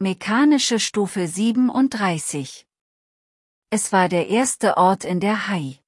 Mechanische Stufe 37. Es war der erste Ort in der Hai.